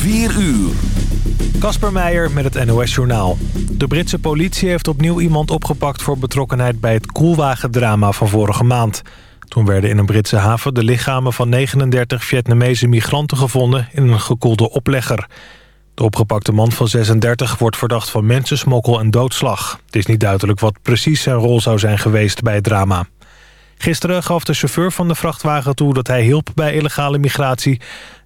4 uur. Kasper Meijer met het NOS-journaal. De Britse politie heeft opnieuw iemand opgepakt voor betrokkenheid bij het koelwagendrama van vorige maand. Toen werden in een Britse haven de lichamen van 39 Vietnamese migranten gevonden in een gekoelde oplegger. De opgepakte man van 36 wordt verdacht van mensensmokkel en doodslag. Het is niet duidelijk wat precies zijn rol zou zijn geweest bij het drama. Gisteren gaf de chauffeur van de vrachtwagen toe dat hij hielp bij illegale migratie.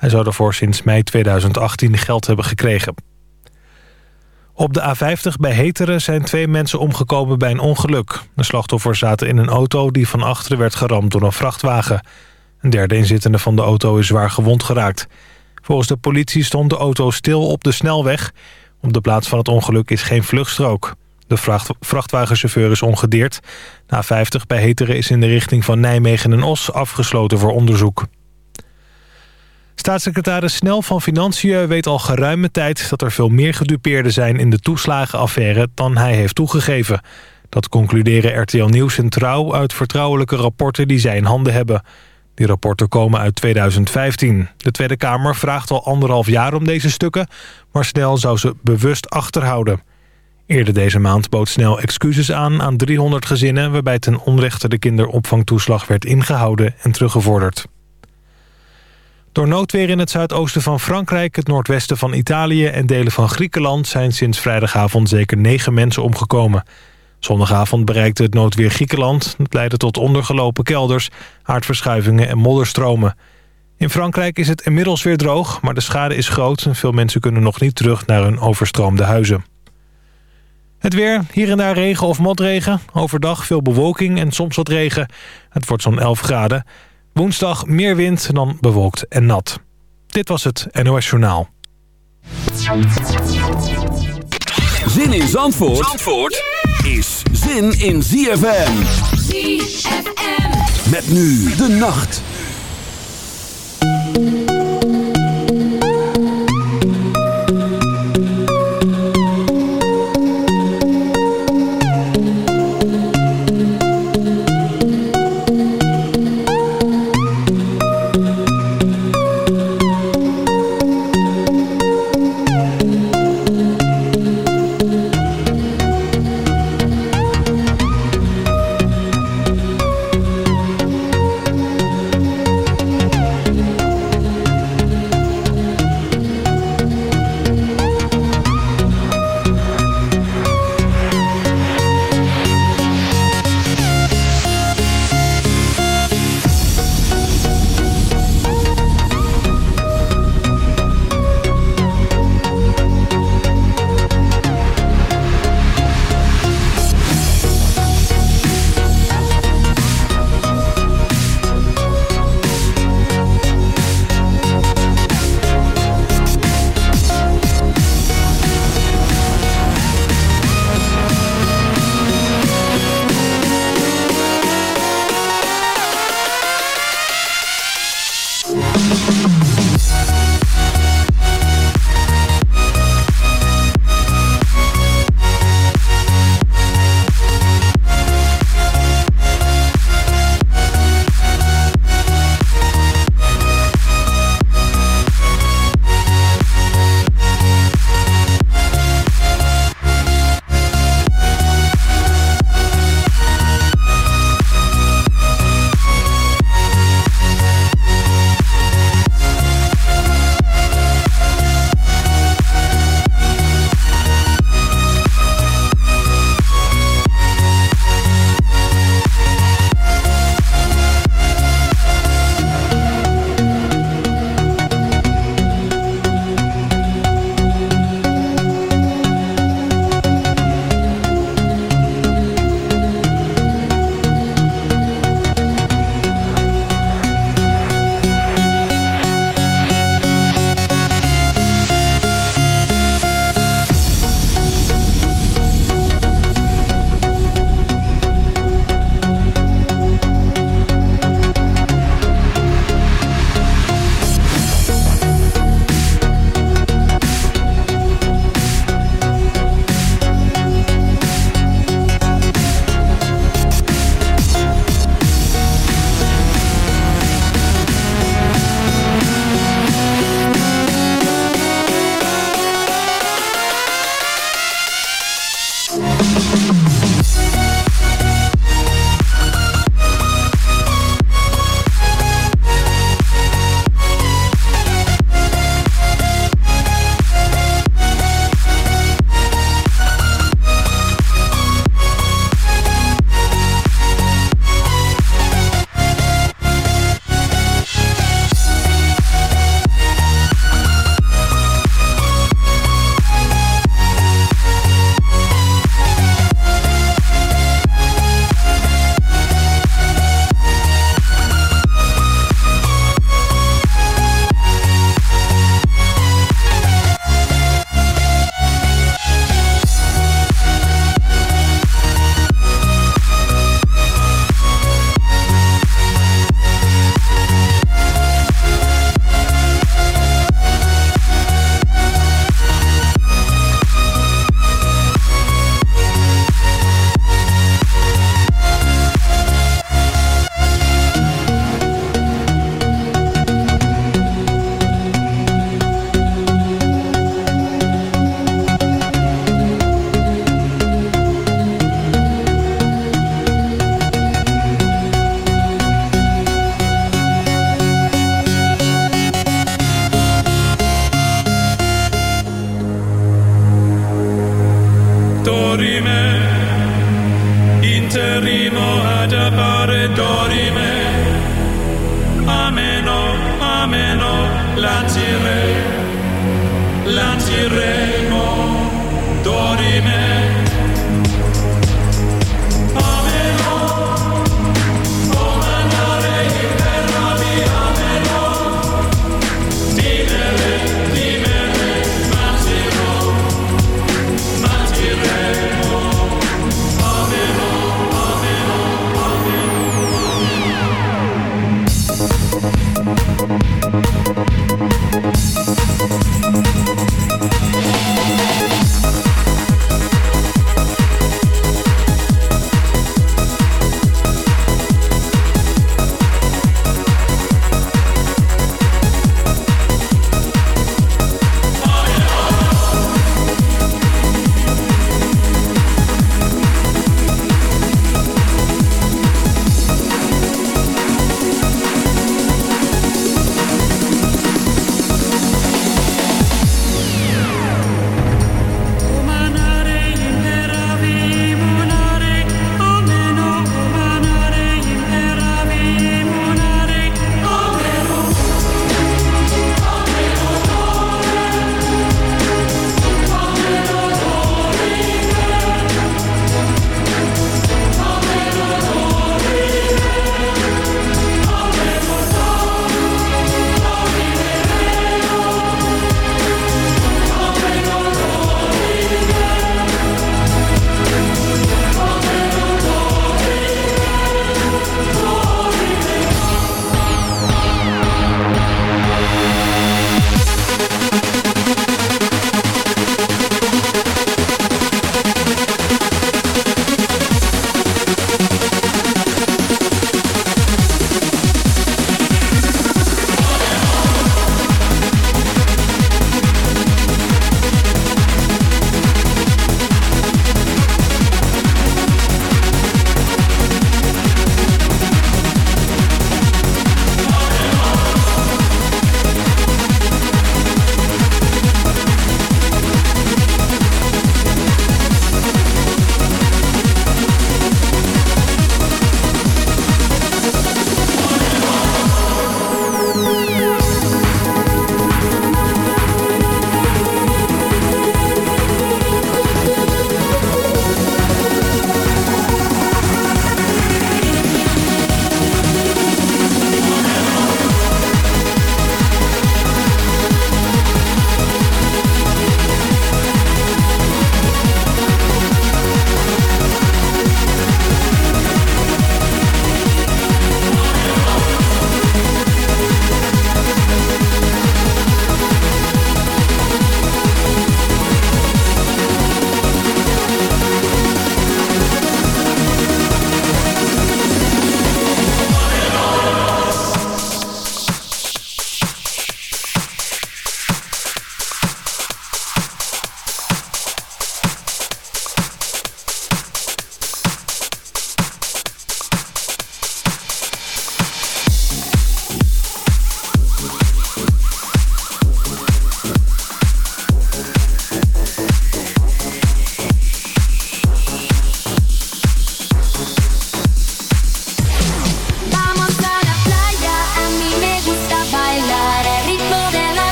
Hij zou daarvoor sinds mei 2018 geld hebben gekregen. Op de A50 bij Heteren zijn twee mensen omgekomen bij een ongeluk. De slachtoffers zaten in een auto die van achteren werd geramd door een vrachtwagen. Een derde inzittende van de auto is zwaar gewond geraakt. Volgens de politie stond de auto stil op de snelweg. Op de plaats van het ongeluk is geen vluchtstrook. De vracht, vrachtwagenchauffeur is ongedeerd. Na 50 bij Heteren is in de richting van Nijmegen en Os afgesloten voor onderzoek. Staatssecretaris Snel van Financiën weet al geruime tijd... dat er veel meer gedupeerden zijn in de toeslagenaffaire dan hij heeft toegegeven. Dat concluderen RTL Nieuws en Trouw uit vertrouwelijke rapporten die zij in handen hebben. Die rapporten komen uit 2015. De Tweede Kamer vraagt al anderhalf jaar om deze stukken... maar Snel zou ze bewust achterhouden. Eerder deze maand bood Snel excuses aan aan 300 gezinnen... waarbij ten onrechte de kinderopvangtoeslag werd ingehouden en teruggevorderd. Door noodweer in het zuidoosten van Frankrijk, het noordwesten van Italië... en delen van Griekenland zijn sinds vrijdagavond zeker negen mensen omgekomen. Zondagavond bereikte het noodweer Griekenland. Het leidde tot ondergelopen kelders, aardverschuivingen en modderstromen. In Frankrijk is het inmiddels weer droog, maar de schade is groot... en veel mensen kunnen nog niet terug naar hun overstroomde huizen. Het weer, hier en daar regen of motregen. Overdag veel bewolking en soms wat regen. Het wordt zo'n 11 graden. Woensdag meer wind dan bewolkt en nat. Dit was het NOS Journaal. Zin in Zandvoort, Zandvoort is zin in ZFM. ZFM. Met nu de nacht.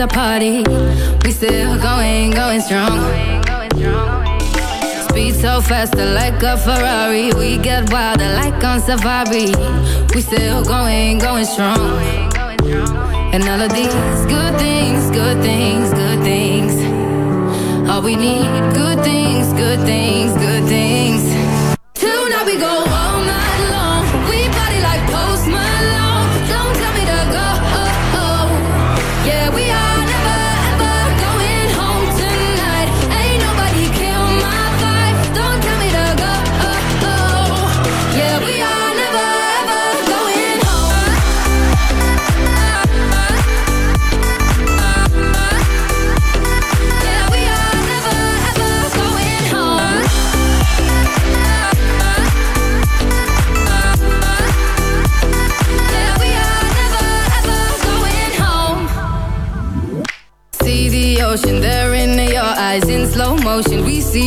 The party. We still going, going strong. Speed so fast, like a Ferrari. We get wild, like on safari.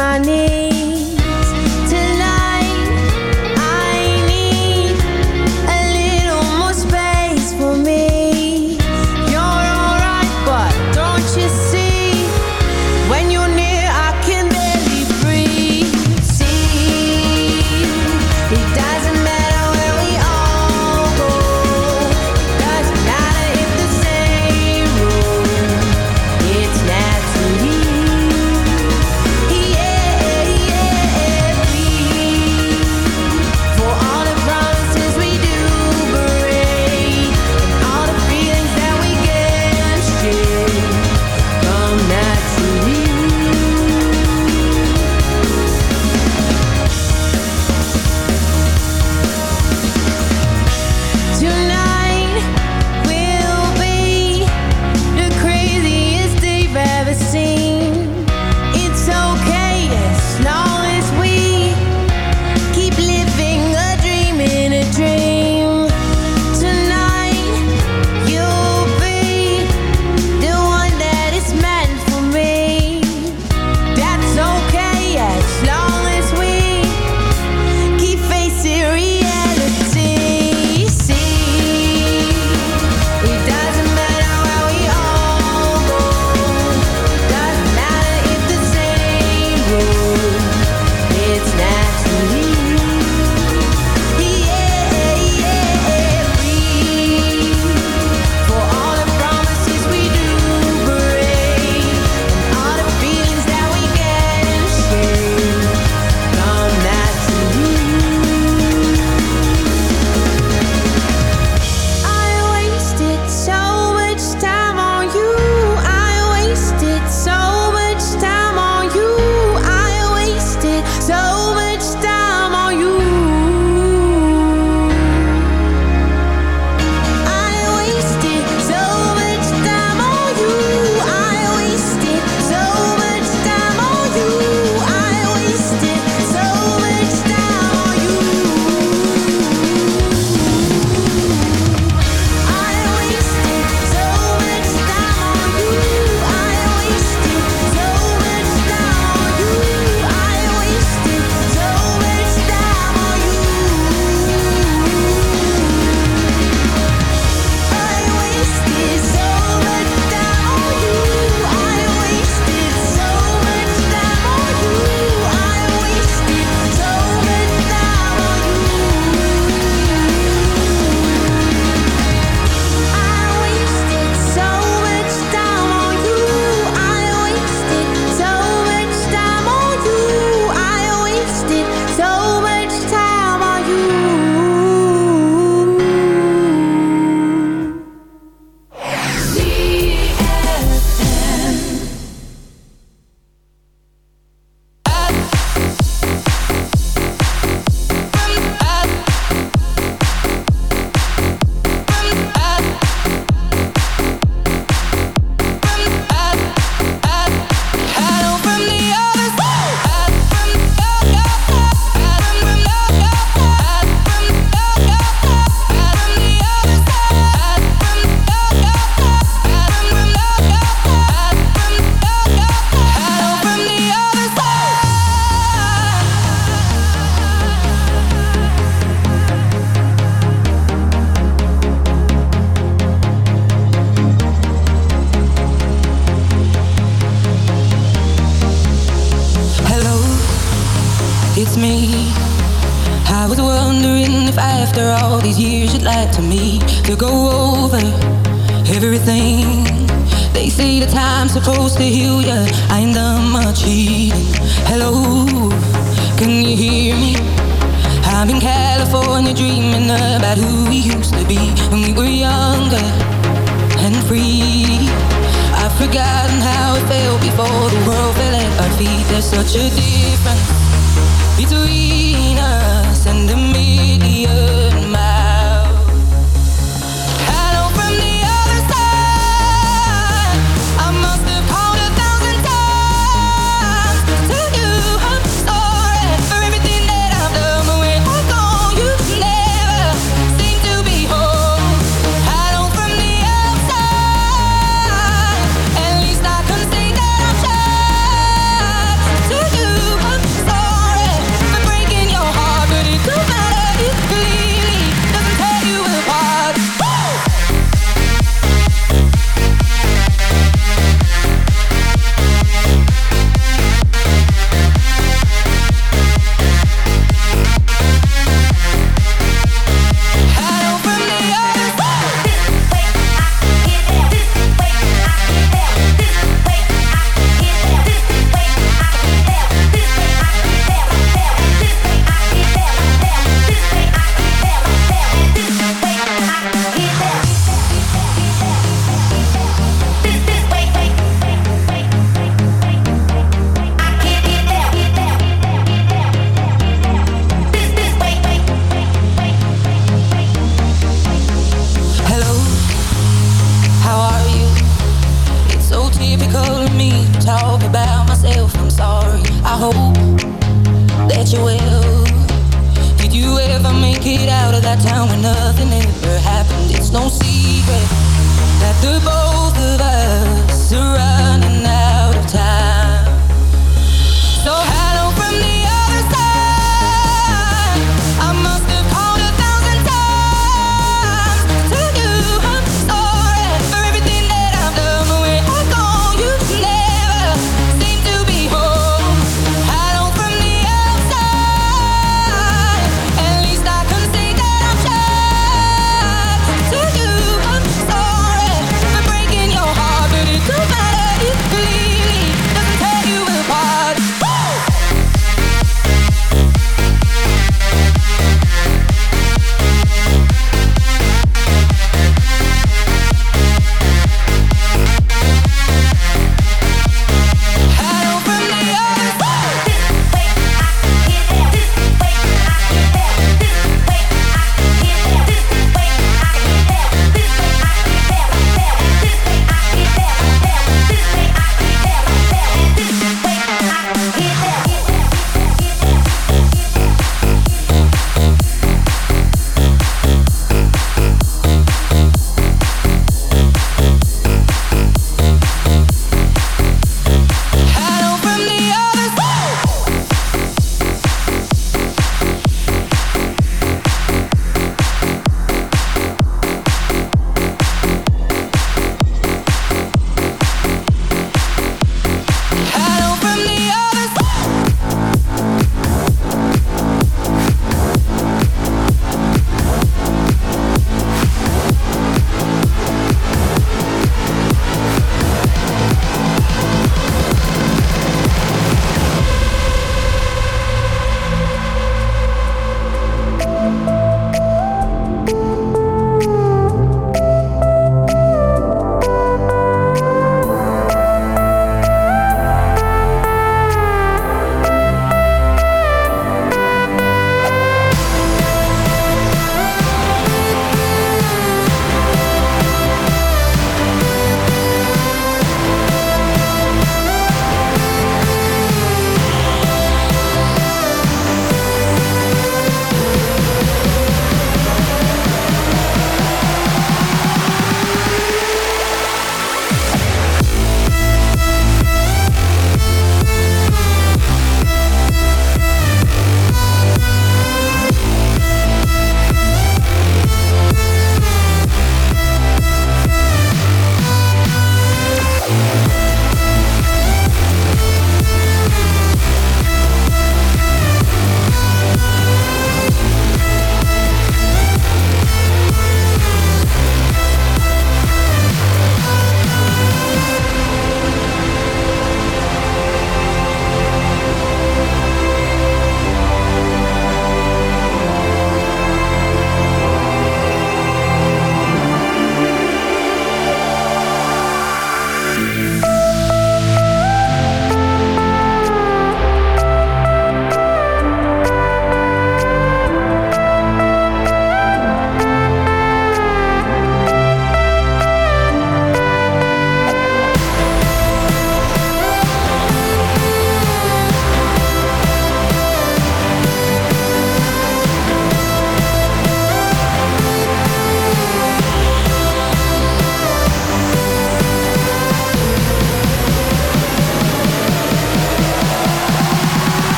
my.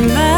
remember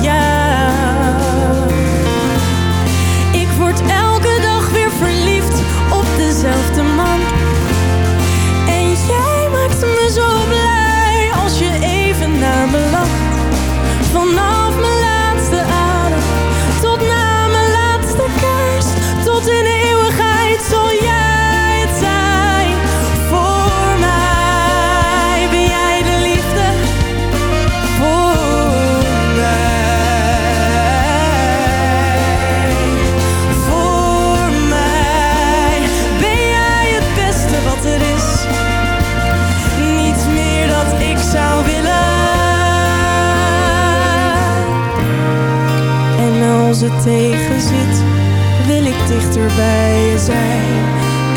je.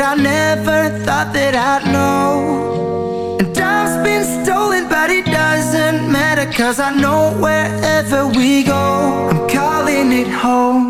that I never thought that I'd know. And time's been stolen, but it doesn't matter, cause I know wherever we go, I'm calling it home.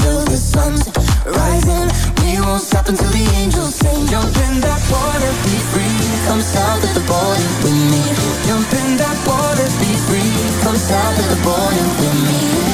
until the sun's rising. We won't stop until the angels sing. Jump in that water, be free. Come south of the border with me. Jump in that water, be free. Come south of the border with me.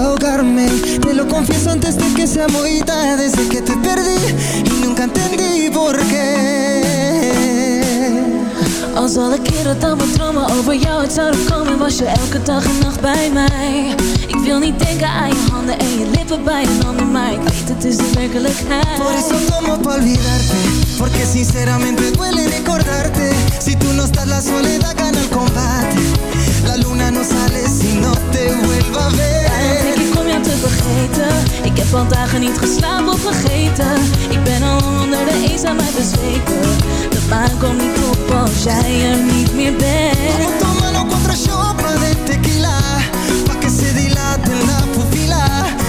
Poder desahogarme Te lo confieso antes de que sea muy tarde. Desde que te perdí y nunca entendí por qué. Al zal ik keren dan mijn dromen over jou uit zouden komen Was je elke dag en nacht bij mij. Ik wil niet denken aan je handen en je lippen bij een ander Maar ik weet het is de werkelijkheid. Por eso tomo pa' olvidarte Porque sinceramente duele recordarte. Si tú no estás la soledad gana el combate. La luna no sale si no te vuelva a ver te vergeten. Ik heb al dagen niet geslapen of vergeten. Ik ben al onder de eenzaamheid bezweken. De maan komt niet op als jij er niet meer bent. Vamos tomando cuatro shots de tequila. Pa' que se dilate la pupila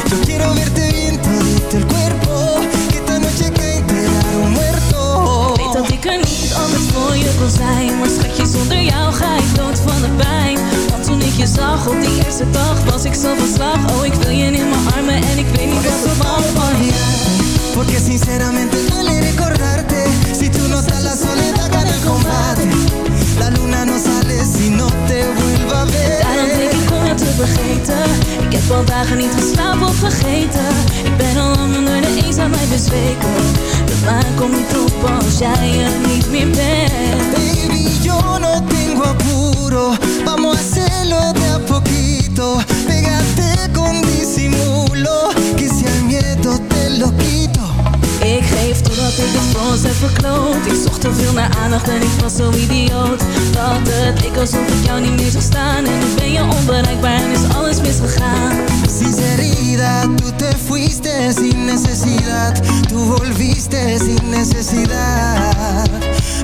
Yo quiero verte bien todito el cuerpo. Que esta noche hay que enterrar un muerto. Weet dat ik er niet anders voor je kon zijn. Maar schatje, zonder jou ga ik dood van de pijn. Want toen ik je zag. Op die eerste dag Was ik zo van slag. Oh, ik wil je in mijn armen En ik weet niet wat er van van je. Porque sinceramente duele recordarte. Si tú no estás la soledad gana el combate. La luna no sale si no te vuelva a Daarom denk ver ik om jou te vergeten. Ik heb al dagen niet geslapen of vergeten. Ik ben al lang onder de eenzaamheid bezweken. De maan veel aandacht en ik was zo idioot. Dat het ik alsof ik jou niet meer zag staan. En nu ben je onbereikbaar en is alles misgegaan. Sinceridad, tú te fuiste sin necesidad. Tú volviste sin necesidad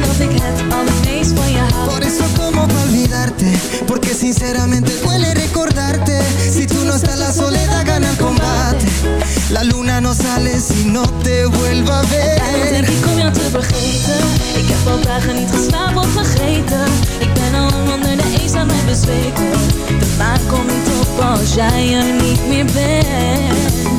dat ik het allermeest van je hou Por eso como pa' olvidarte Porque sinceramente duele recordarte. Si tú no estás la soledad gana el combate. La luna no sale si no te vuelva a Daarom denk ver ik om jou te vergeten. Ik heb al dagen niet geslapen of vergeten. Ik ben al lang onder de eenzaamheid bezweken. De maan komt niet op als jij er niet meer bent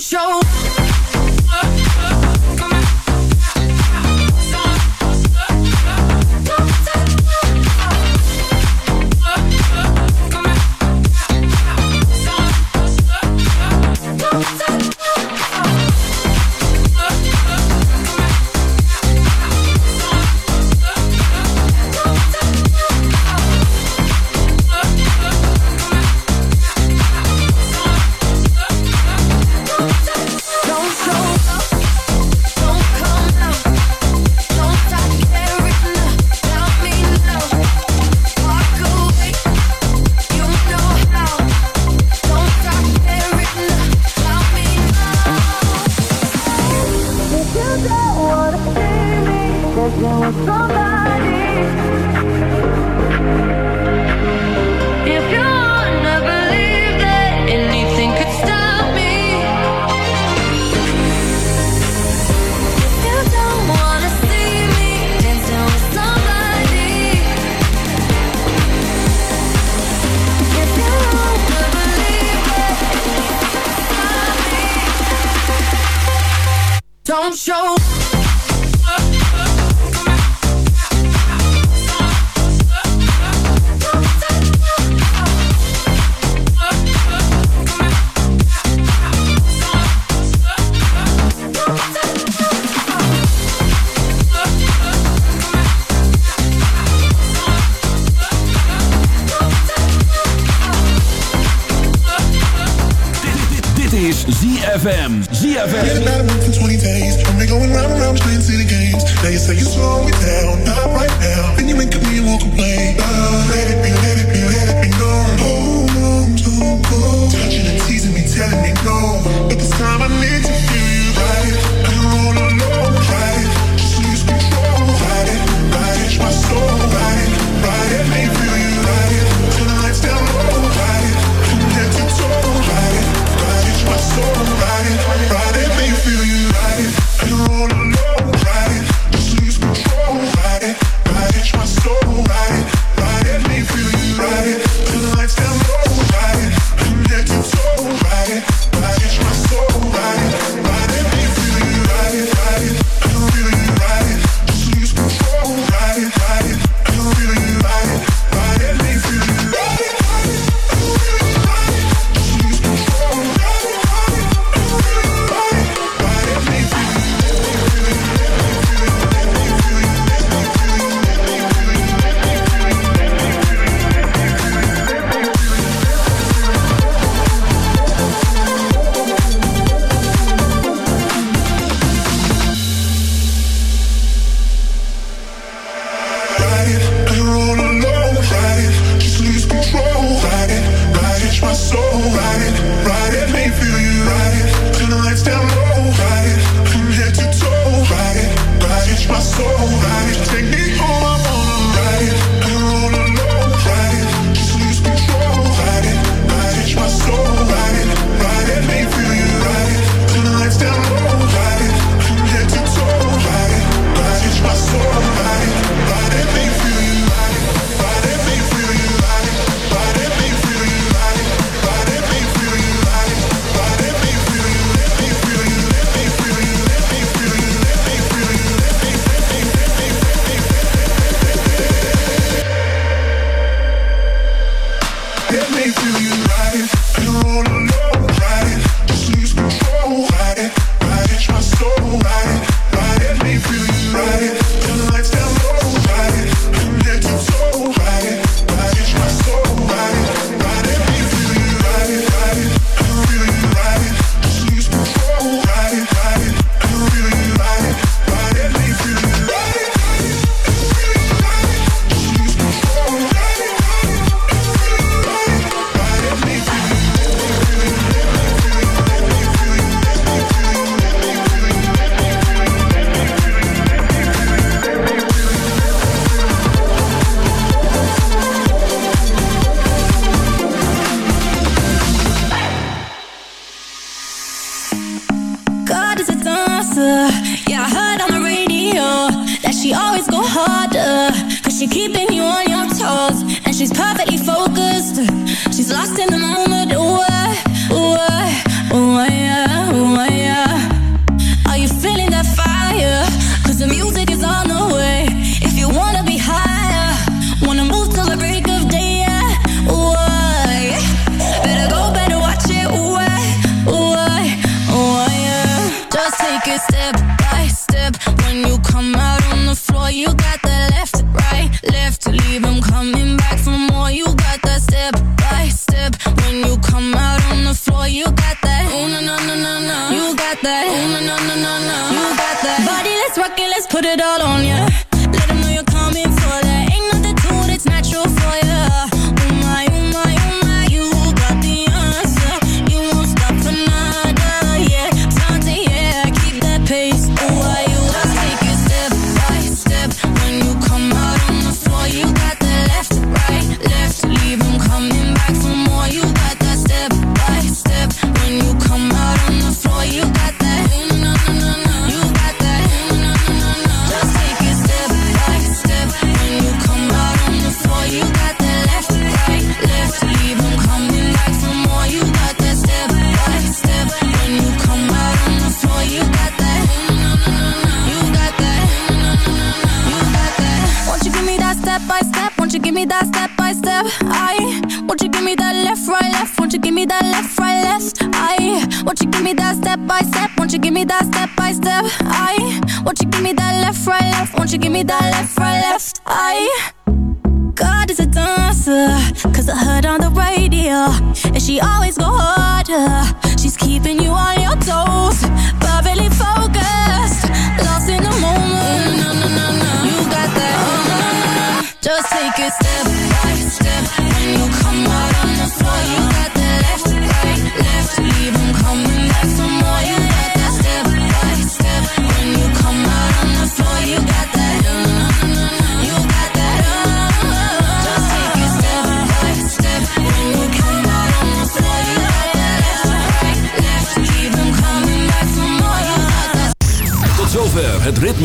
show